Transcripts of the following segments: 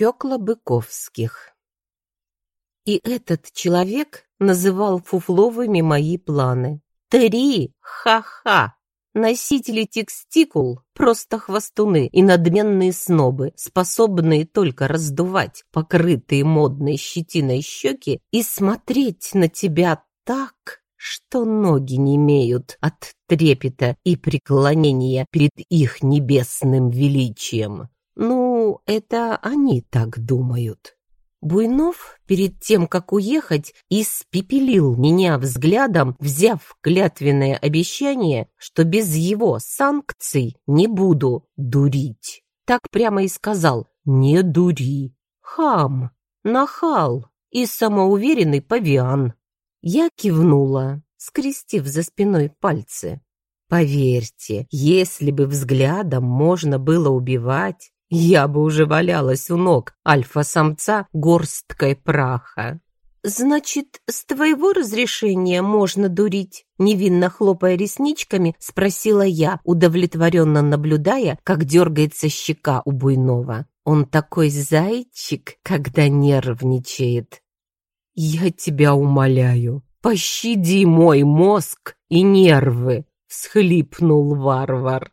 Фёкла Быковских. И этот человек называл фуфловыми мои планы. Три! Ха-ха! Носители текстикул – просто хвостуны и надменные снобы, способные только раздувать покрытые модной щетиной щеки и смотреть на тебя так, что ноги не имеют от трепета и преклонения перед их небесным величием. Ну, это они так думают. Буйнов, перед тем, как уехать, испепелил меня взглядом, взяв клятвенное обещание, что без его санкций не буду дурить. Так прямо и сказал «не дури». Хам, нахал и самоуверенный павиан. Я кивнула, скрестив за спиной пальцы. Поверьте, если бы взглядом можно было убивать, я бы уже валялась у ног альфа-самца горсткой праха. «Значит, с твоего разрешения можно дурить?» Невинно хлопая ресничками, спросила я, удовлетворенно наблюдая, как дергается щека у Буйнова. Он такой зайчик, когда нервничает. «Я тебя умоляю, пощади мой мозг и нервы!» — всхлипнул варвар.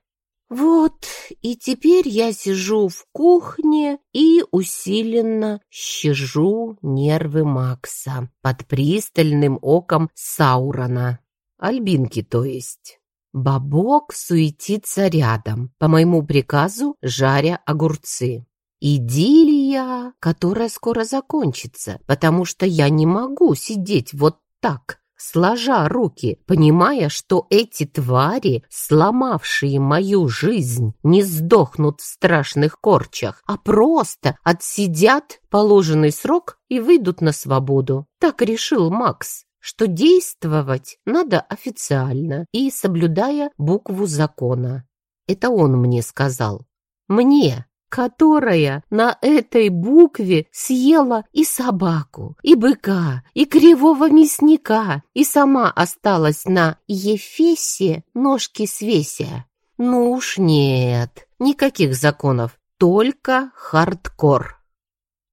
Вот, и теперь я сижу в кухне и усиленно щажу нервы Макса под пристальным оком Саурона. Альбинки, то есть. Бабок суетится рядом, по моему приказу жаря огурцы. Идиллия, которая скоро закончится, потому что я не могу сидеть вот так, сложа руки, понимая, что эти твари, сломавшие мою жизнь, не сдохнут в страшных корчах, а просто отсидят положенный срок и выйдут на свободу. Так решил Макс что действовать надо официально и соблюдая букву закона. Это он мне сказал. Мне, которая на этой букве съела и собаку, и быка, и кривого мясника, и сама осталась на Ефесе ножки свеся. Ну уж нет, никаких законов, только хардкор.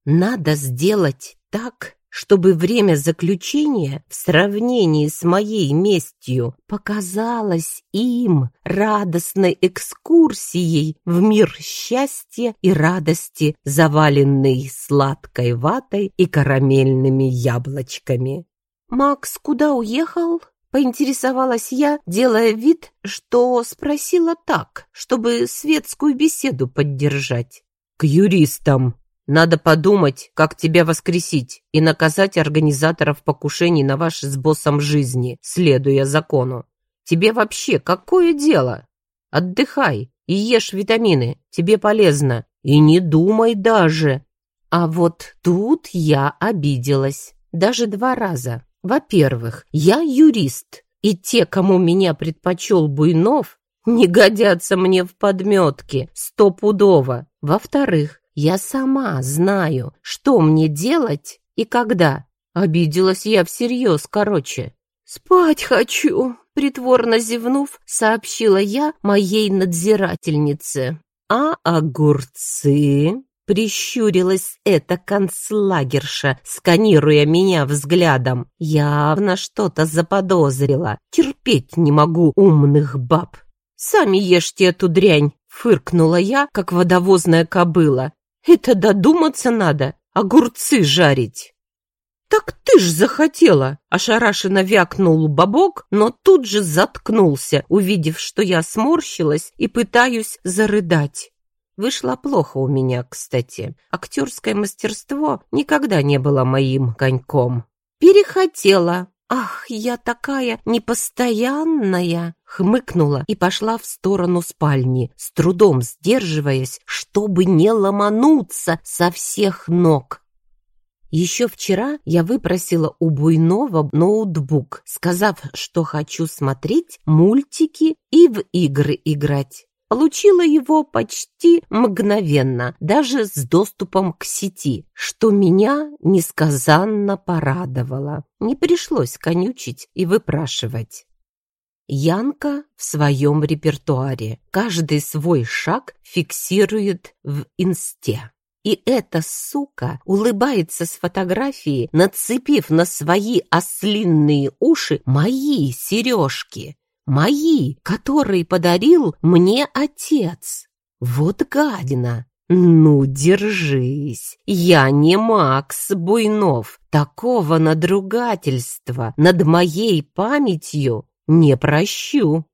Надо сделать так, чтобы время заключения в сравнении с моей местью показалось им радостной экскурсией в мир счастья и радости, заваленный сладкой ватой и карамельными яблочками. «Макс куда уехал?» Поинтересовалась я, делая вид, что спросила так, чтобы светскую беседу поддержать. «К юристам», надо подумать, как тебя воскресить и наказать организаторов покушений на ваши с боссом жизни, следуя закону. Тебе вообще какое дело? Отдыхай и ешь витамины, тебе полезно. И не думай даже. А вот тут я обиделась. Даже два раза. Во-первых, я юрист, и те, кому меня предпочел Буйнов, не годятся мне в подметке стопудово. Во-вторых, я сама знаю, что мне делать и когда. Обиделась я всерьез, короче. «Спать хочу», — притворно зевнув, сообщила я моей надзирательнице. «А огурцы?» — прищурилась эта концлагерша, сканируя меня взглядом. Явно что-то заподозрила. Терпеть не могу умных баб. «Сами ешьте эту дрянь!» — фыркнула я, как водовозная кобыла. Это додуматься надо, огурцы жарить. «Так ты ж захотела!» – ошарашенно вякнул бабок, но тут же заткнулся, увидев, что я сморщилась и пытаюсь зарыдать. Вышло плохо у меня, кстати. Актерское мастерство никогда не было моим коньком. Перехотела, «Ах, я такая непостоянная!» Хмыкнула и пошла в сторону спальни, с трудом сдерживаясь, чтобы не ломануться со всех ног. Еще вчера я выпросила у Буйнова ноутбук, сказав, что хочу смотреть мультики и в игры играть. Получила его почти мгновенно, даже с доступом к сети, что меня несказанно порадовало. Не пришлось конючить и выпрашивать. Янка в своем репертуаре. Каждый свой шаг фиксирует в инсте. И эта сука улыбается с фотографии, нацепив на свои ослинные уши мои сережки. Мои, которые подарил мне отец. Вот гадина. Ну, держись. Я не Макс Буйнов. Такого надругательства над моей памятью не прощу.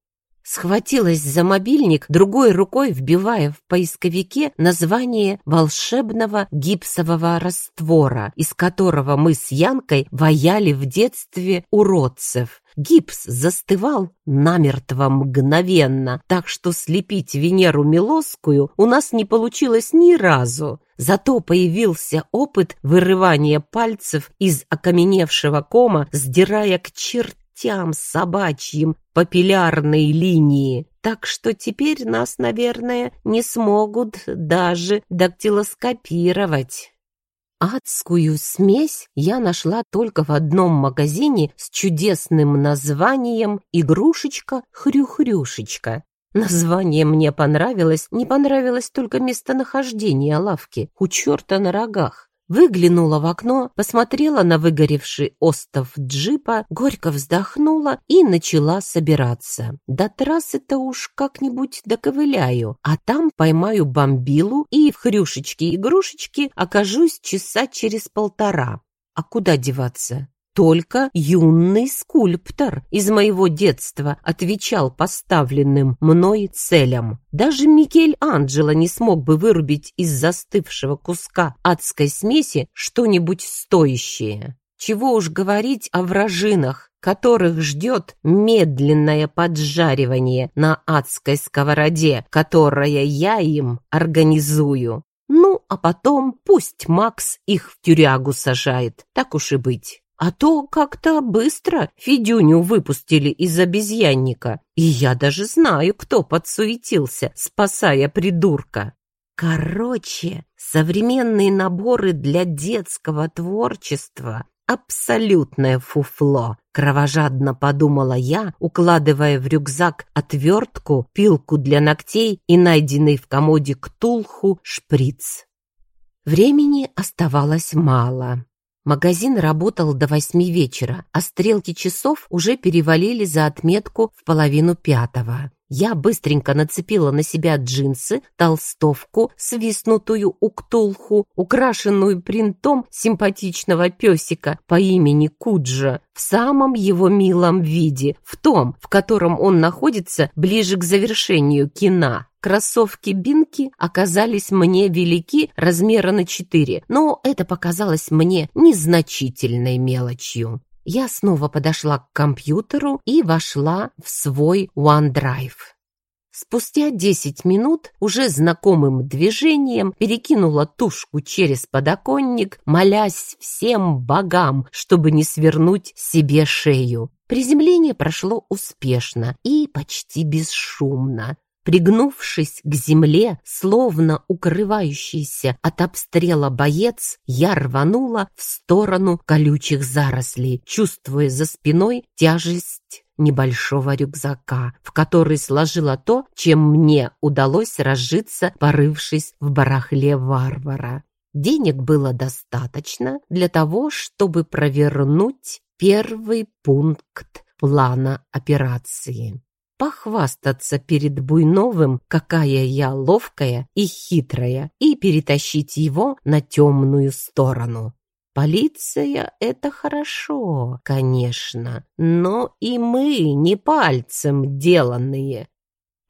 Схватилась за мобильник, другой рукой вбивая в поисковике название волшебного гипсового раствора, из которого мы с Янкой ваяли в детстве уродцев. Гипс застывал намертво мгновенно, так что слепить Венеру Милосскую у нас не получилось ни разу. Зато появился опыт вырывания пальцев из окаменевшего кома, сдирая к чертям собачьим папиллярной линии, так что теперь нас, наверное, не смогут даже дактилоскопировать. Адскую смесь я нашла только в одном магазине с чудесным названием «Игрушечка-хрюхрюшечка». Название мне понравилось, не понравилось только местонахождение лавки, у черта на рогах. Выглянула в окно, посмотрела на выгоревший остов джипа, горько вздохнула и начала собираться. До трассы-то уж как-нибудь доковыляю, а там поймаю бомбилу и в хрюшечки-игрушечки окажусь часа через полтора. А куда деваться? Только юный скульптор из моего детства отвечал поставленным мной целям. Даже Микель Анджело не смог бы вырубить из застывшего куска адской смеси что-нибудь стоящее. Чего уж говорить о вражинах, которых ждет медленное поджаривание на адской сковороде, которое я им организую. Ну, а потом пусть Макс их в тюрягу сажает, так уж и быть. А то как-то быстро Федюню выпустили из обезьянника, и я даже знаю, кто подсуетился, спасая придурка. Короче, современные наборы для детского творчества — абсолютное фуфло, кровожадно подумала я, укладывая в рюкзак отвертку, пилку для ногтей и найденный в комоде ктулху шприц. Времени оставалось мало. Магазин работал до восьми вечера, а стрелки часов уже перевалили за отметку в половину пятого. Я быстренько нацепила на себя джинсы, толстовку, свистнутую уктулху, украшенную принтом симпатичного песика по имени Куджа в самом его милом виде, в том, в котором он находится ближе к завершению кино. Кроссовки Бинки оказались мне велики размера на четыре, но это показалось мне незначительной мелочью. Я снова подошла к компьютеру и вошла в свой OneDrive. Спустя 10 минут уже знакомым движением перекинула тушку через подоконник, молясь всем богам, чтобы не свернуть себе шею. Приземление прошло успешно и почти бесшумно. Пригнувшись к земле, словно укрывающийся от обстрела боец, я рванула в сторону колючих зарослей, чувствуя за спиной тяжесть небольшого рюкзака, в который сложила то, чем мне удалось разжиться, порывшись в барахле варвара. Денег было достаточно для того, чтобы провернуть первый пункт плана операции похвастаться перед Буйновым, какая я ловкая и хитрая, и перетащить его на темную сторону. Полиция — это хорошо, конечно, но и мы не пальцем деланные.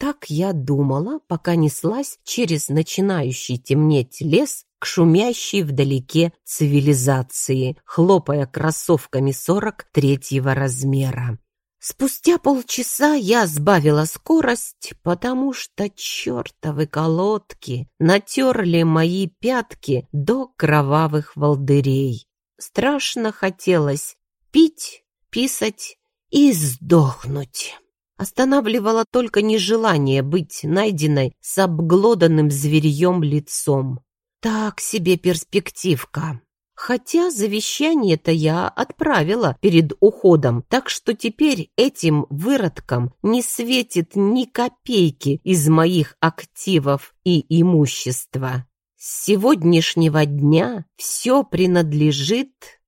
Так я думала, пока неслась через начинающий темнеть лес к шумящей вдалеке цивилизации, хлопая кроссовками сорок третьего размера. Спустя полчаса я сбавила скорость, потому что чертовы колодки натерли мои пятки до кровавых волдырей. Страшно хотелось пить, писать и сдохнуть. Останавливало только нежелание быть найденной с обглоданным зверьем лицом. Так себе перспективка. Хотя завещание-то я отправила перед уходом, так что теперь этим выродкам не светит ни копейки из моих активов и имущества. С сегодняшнего дня все принадлежит